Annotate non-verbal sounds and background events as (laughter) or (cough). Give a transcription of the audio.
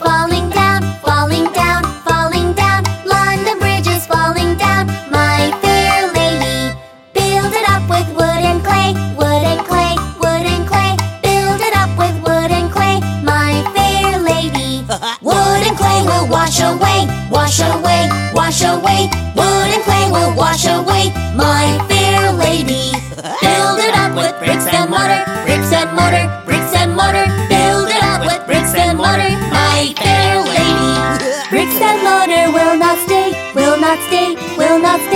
falling down, falling down, falling down. London Bridge is falling down. My fair lady, build it up with wooden clay, wooden clay, wooden clay. Build it up with wooden clay, my fair lady. (laughs) Wooden clay will wash away, wash away, wash away. Wooden clay will wash away, my fair lady. (laughs) build it up with bricks and mortar, bricks and mortar. motor will not stay, will not stay, will not stay.